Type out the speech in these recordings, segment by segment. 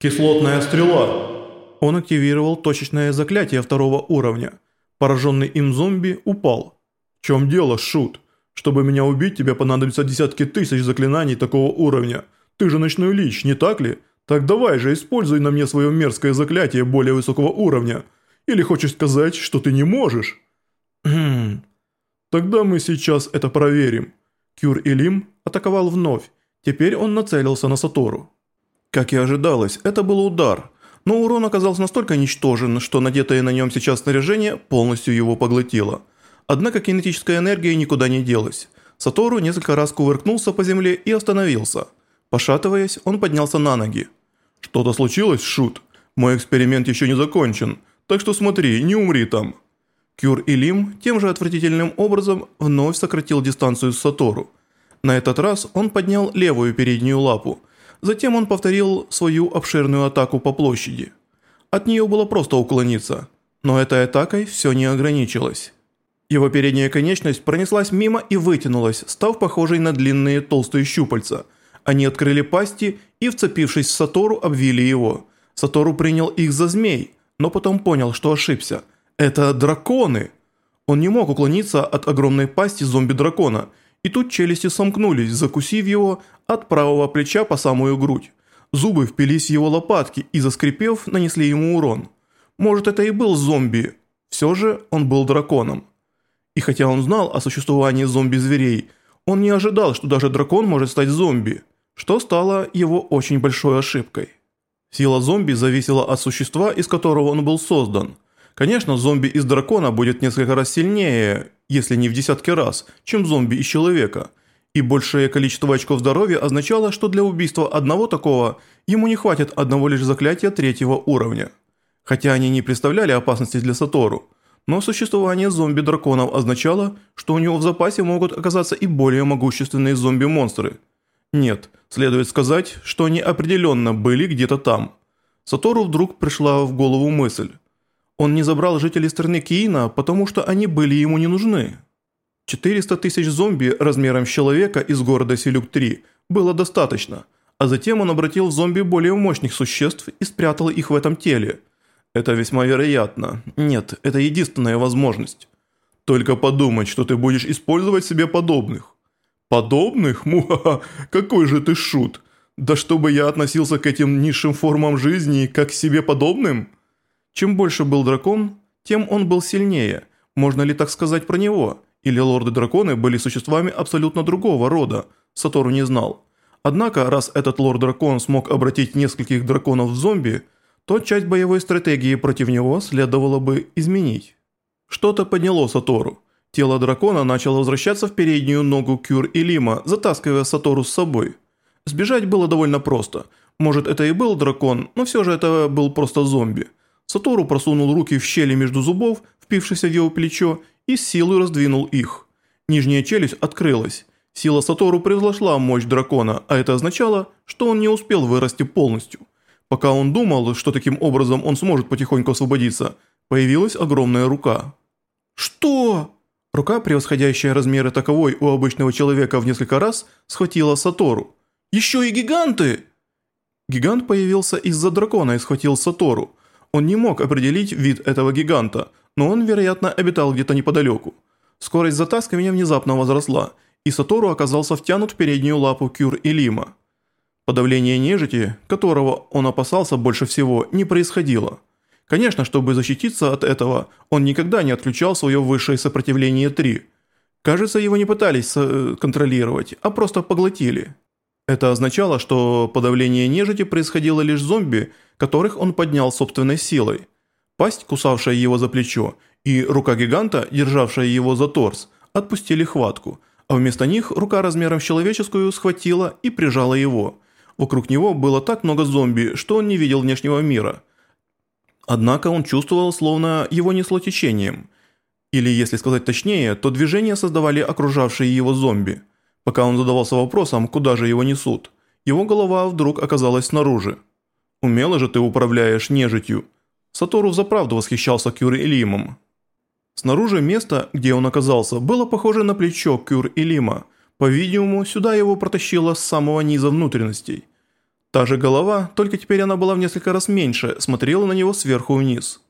Кислотная стрела. Он активировал точечное заклятие второго уровня. Пораженный им зомби упал. В чем дело, Шут? Чтобы меня убить, тебе понадобится десятки тысяч заклинаний такого уровня. Ты же ночной лич, не так ли? Так давай же, используй на мне свое мерзкое заклятие более высокого уровня. Или хочешь сказать, что ты не можешь? Хм. Тогда мы сейчас это проверим. Кюр Илим атаковал вновь. Теперь он нацелился на Сатору. Как и ожидалось, это был удар, но урон оказался настолько ничтожен, что надетое на нем сейчас снаряжение полностью его поглотило. Однако кинетическая энергия никуда не делась. Сатору несколько раз кувыркнулся по земле и остановился. Пошатываясь, он поднялся на ноги. «Что-то случилось, Шут? Мой эксперимент еще не закончен, так что смотри, не умри там». Кюр Илим тем же отвратительным образом вновь сократил дистанцию с Сатору. На этот раз он поднял левую переднюю лапу. Затем он повторил свою обширную атаку по площади. От нее было просто уклониться. Но этой атакой все не ограничилось. Его передняя конечность пронеслась мимо и вытянулась, став похожей на длинные толстые щупальца. Они открыли пасти и, вцепившись в Сатору, обвили его. Сатору принял их за змей, но потом понял, что ошибся. Это драконы! Он не мог уклониться от огромной пасти зомби-дракона – и тут челюсти сомкнулись, закусив его от правого плеча по самую грудь. Зубы впились в его лопатки и, заскрипев, нанесли ему урон. Может, это и был зомби. Все же он был драконом. И хотя он знал о существовании зомби-зверей, он не ожидал, что даже дракон может стать зомби, что стало его очень большой ошибкой. Сила зомби зависела от существа, из которого он был создан. Конечно, зомби из дракона будет несколько раз сильнее, если не в десятки раз, чем зомби из человека. И большее количество очков здоровья означало, что для убийства одного такого ему не хватит одного лишь заклятия третьего уровня. Хотя они не представляли опасности для Сатору, но существование зомби-драконов означало, что у него в запасе могут оказаться и более могущественные зомби-монстры. Нет, следует сказать, что они определенно были где-то там. Сатору вдруг пришла в голову мысль – он не забрал жителей страны Киина, потому что они были ему не нужны. 400 тысяч зомби размером с человека из города Селюк-3 было достаточно, а затем он обратил в зомби более мощных существ и спрятал их в этом теле. Это весьма вероятно. Нет, это единственная возможность. Только подумать, что ты будешь использовать себе подобных. Подобных? Муха, какой же ты шут. Да чтобы я относился к этим низшим формам жизни как к себе подобным? Чем больше был дракон, тем он был сильнее. Можно ли так сказать про него? Или лорды-драконы были существами абсолютно другого рода? Сатору не знал. Однако, раз этот лорд-дракон смог обратить нескольких драконов в зомби, то часть боевой стратегии против него следовало бы изменить. Что-то подняло Сатору. Тело дракона начало возвращаться в переднюю ногу Кюр и Лима, затаскивая Сатору с собой. Сбежать было довольно просто. Может это и был дракон, но все же это был просто зомби. Сатору просунул руки в щели между зубов, впившихся в его плечо, и с силой раздвинул их. Нижняя челюсть открылась. Сила Сатору превзошла мощь дракона, а это означало, что он не успел вырасти полностью. Пока он думал, что таким образом он сможет потихоньку освободиться, появилась огромная рука. «Что?» Рука, превосходящая размеры таковой у обычного человека в несколько раз, схватила Сатору. «Еще и гиганты!» Гигант появился из-за дракона и схватил Сатору. Он не мог определить вид этого гиганта, но он, вероятно, обитал где-то неподалеку. Скорость затаскивания внезапно возросла, и Сатору оказался втянут в переднюю лапу Кюр и Лима. Подавление нежити, которого он опасался больше всего, не происходило. Конечно, чтобы защититься от этого, он никогда не отключал свое высшее сопротивление 3. Кажется, его не пытались э, контролировать, а просто поглотили. Это означало, что подавление нежити происходило лишь зомби, которых он поднял собственной силой. Пасть, кусавшая его за плечо, и рука гиганта, державшая его за торс, отпустили хватку, а вместо них рука размером с человеческую схватила и прижала его. Вокруг него было так много зомби, что он не видел внешнего мира. Однако он чувствовал, словно его несло течением. Или, если сказать точнее, то движения создавали окружавшие его зомби – Пока он задавался вопросом, куда же его несут, его голова вдруг оказалась снаружи. «Умело же ты управляешь нежитью». Сатору заправду восхищался Кюр Илимом. Снаружи место, где он оказался, было похоже на плечо Кюр Илима. По-видимому, сюда его протащило с самого низа внутренностей. Та же голова, только теперь она была в несколько раз меньше, смотрела на него сверху вниз.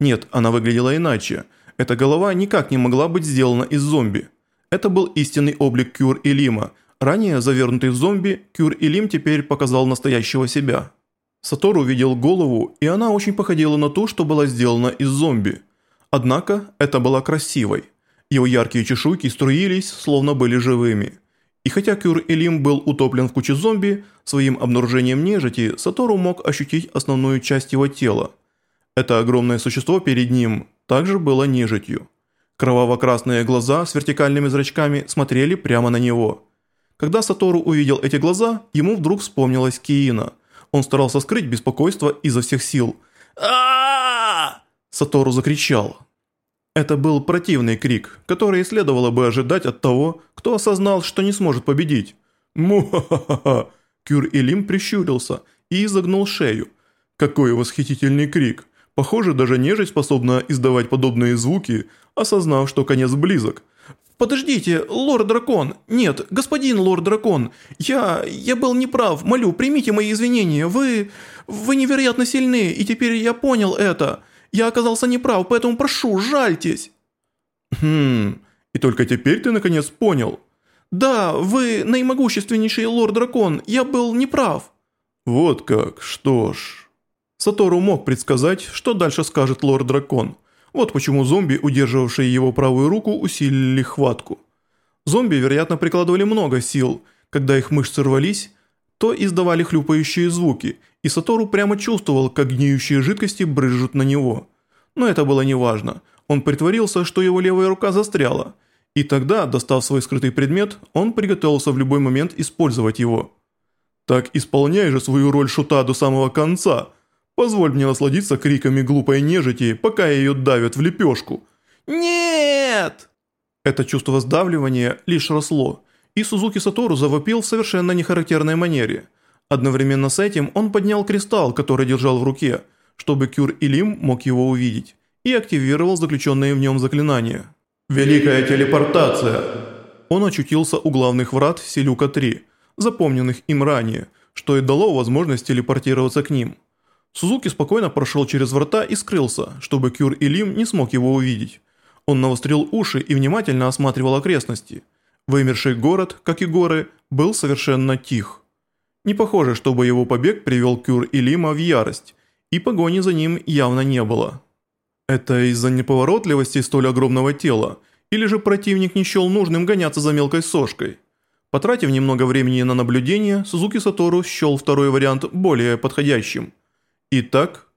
Нет, она выглядела иначе. Эта голова никак не могла быть сделана из зомби. Это был истинный облик Кюр и Лима. Ранее завернутый в зомби, Кюр и Лим теперь показал настоящего себя. Сатору увидел голову, и она очень походила на ту, что была сделана из зомби. Однако, это была красивой. Его яркие чешуйки струились, словно были живыми. И хотя Кюр Элим был утоплен в куче зомби, своим обнаружением нежити Сатору мог ощутить основную часть его тела. Это огромное существо перед ним также было нежитью. Кроваво-красные глаза с вертикальными зрачками смотрели прямо на него. Когда Сатору увидел эти глаза, ему вдруг вспомнилась Киина. Он старался скрыть беспокойство изо всех сил. а Сатору закричал. Это был противный крик, который следовало бы ожидать от того, кто осознал, что не сможет победить. Му-ха-ха-ха! Кюр Илим прищурился и изогнул шею. Какой восхитительный крик! Похоже, даже нежить способна издавать подобные звуки, осознав, что конец близок. «Подождите, лорд-дракон! Нет, господин лорд-дракон! Я... я был неправ, молю, примите мои извинения, вы... вы невероятно сильны, и теперь я понял это. Я оказался неправ, поэтому прошу, жальтесь!» «Хм... и только теперь ты наконец понял?» «Да, вы наимогущественнейший лорд-дракон, я был неправ». «Вот как, что ж...» Сатору мог предсказать, что дальше скажет лорд-дракон. Вот почему зомби, удерживавшие его правую руку, усилили хватку. Зомби, вероятно, прикладывали много сил. Когда их мышцы рвались, то издавали хлюпающие звуки, и Сатору прямо чувствовал, как гниющие жидкости брызжут на него. Но это было неважно. Он притворился, что его левая рука застряла. И тогда, достав свой скрытый предмет, он приготовился в любой момент использовать его. «Так исполняй же свою роль шута до самого конца», Позволь мне насладиться криками глупой нежити, пока ее давят в лепешку. Нет! Это чувство сдавливания лишь росло, и Сузуки Сатору завопил в совершенно нехарактерной манере. Одновременно с этим он поднял кристалл, который держал в руке, чтобы Кюр Илим мог его увидеть, и активировал заключенные в нем заклинания. «Великая телепортация!» Он очутился у главных врат Селюка-3, запомненных им ранее, что и дало возможность телепортироваться к ним. Сузуки спокойно прошел через врата и скрылся, чтобы Кюр Илим не смог его увидеть. Он навострил уши и внимательно осматривал окрестности. Вымерший город, как и горы, был совершенно тих. Не похоже, чтобы его побег привел Кюр Илима в ярость, и погони за ним явно не было. Это из-за неповоротливости столь огромного тела, или же противник не счел нужным гоняться за мелкой сошкой. Потратив немного времени на наблюдение, Сузуки Сатору счел второй вариант более подходящим – Итак,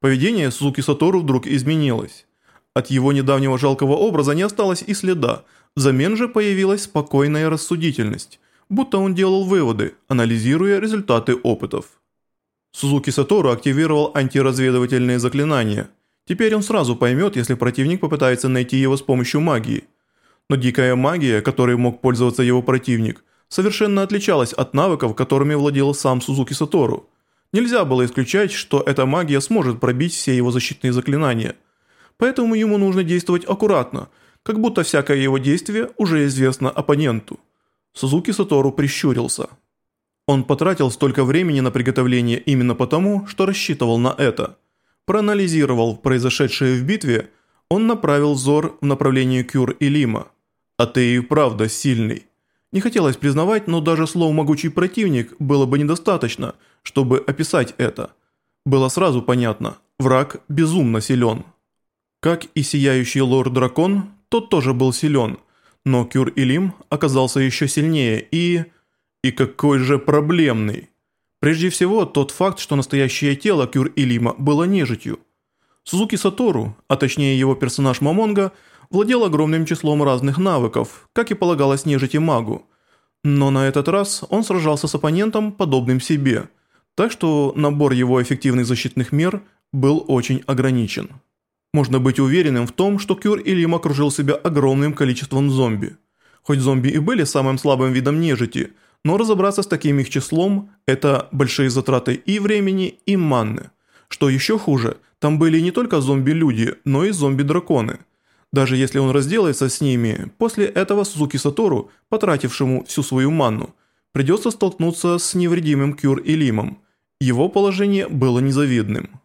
поведение Сузуки Сатору вдруг изменилось. От его недавнего жалкого образа не осталось и следа, взамен же появилась спокойная рассудительность, будто он делал выводы, анализируя результаты опытов. Сузуки Сатору активировал антиразведывательные заклинания. Теперь он сразу поймет, если противник попытается найти его с помощью магии. Но дикая магия, которой мог пользоваться его противник, совершенно отличалась от навыков, которыми владел сам Сузуки Сатору. Нельзя было исключать, что эта магия сможет пробить все его защитные заклинания. Поэтому ему нужно действовать аккуратно, как будто всякое его действие уже известно оппоненту. Сузуки Сатору прищурился. Он потратил столько времени на приготовление именно потому, что рассчитывал на это. Проанализировал произошедшее в битве, он направил взор в направлении Кюр и Лима. «А ты и правда сильный». Не хотелось признавать, но даже слов «могучий противник» было бы недостаточно, чтобы описать это. Было сразу понятно, враг безумно силен. Как и сияющий лорд-дракон, тот тоже был силен, но Кюр-Илим оказался еще сильнее и... И какой же проблемный. Прежде всего, тот факт, что настоящее тело Кюр-Илима было нежитью. Сузуки Сатору, а точнее его персонаж Мамонга – владел огромным числом разных навыков, как и полагалось нежити магу. Но на этот раз он сражался с оппонентом, подобным себе, так что набор его эффективных защитных мер был очень ограничен. Можно быть уверенным в том, что Кюр Ильям окружил себя огромным количеством зомби. Хоть зомби и были самым слабым видом нежити, но разобраться с таким их числом – это большие затраты и времени, и манны. Что еще хуже, там были не только зомби-люди, но и зомби-драконы – даже если он разделается с ними, после этого Сузуки Сатору, потратившему всю свою манну, придется столкнуться с невредимым Кюр и Лимом. Его положение было незавидным.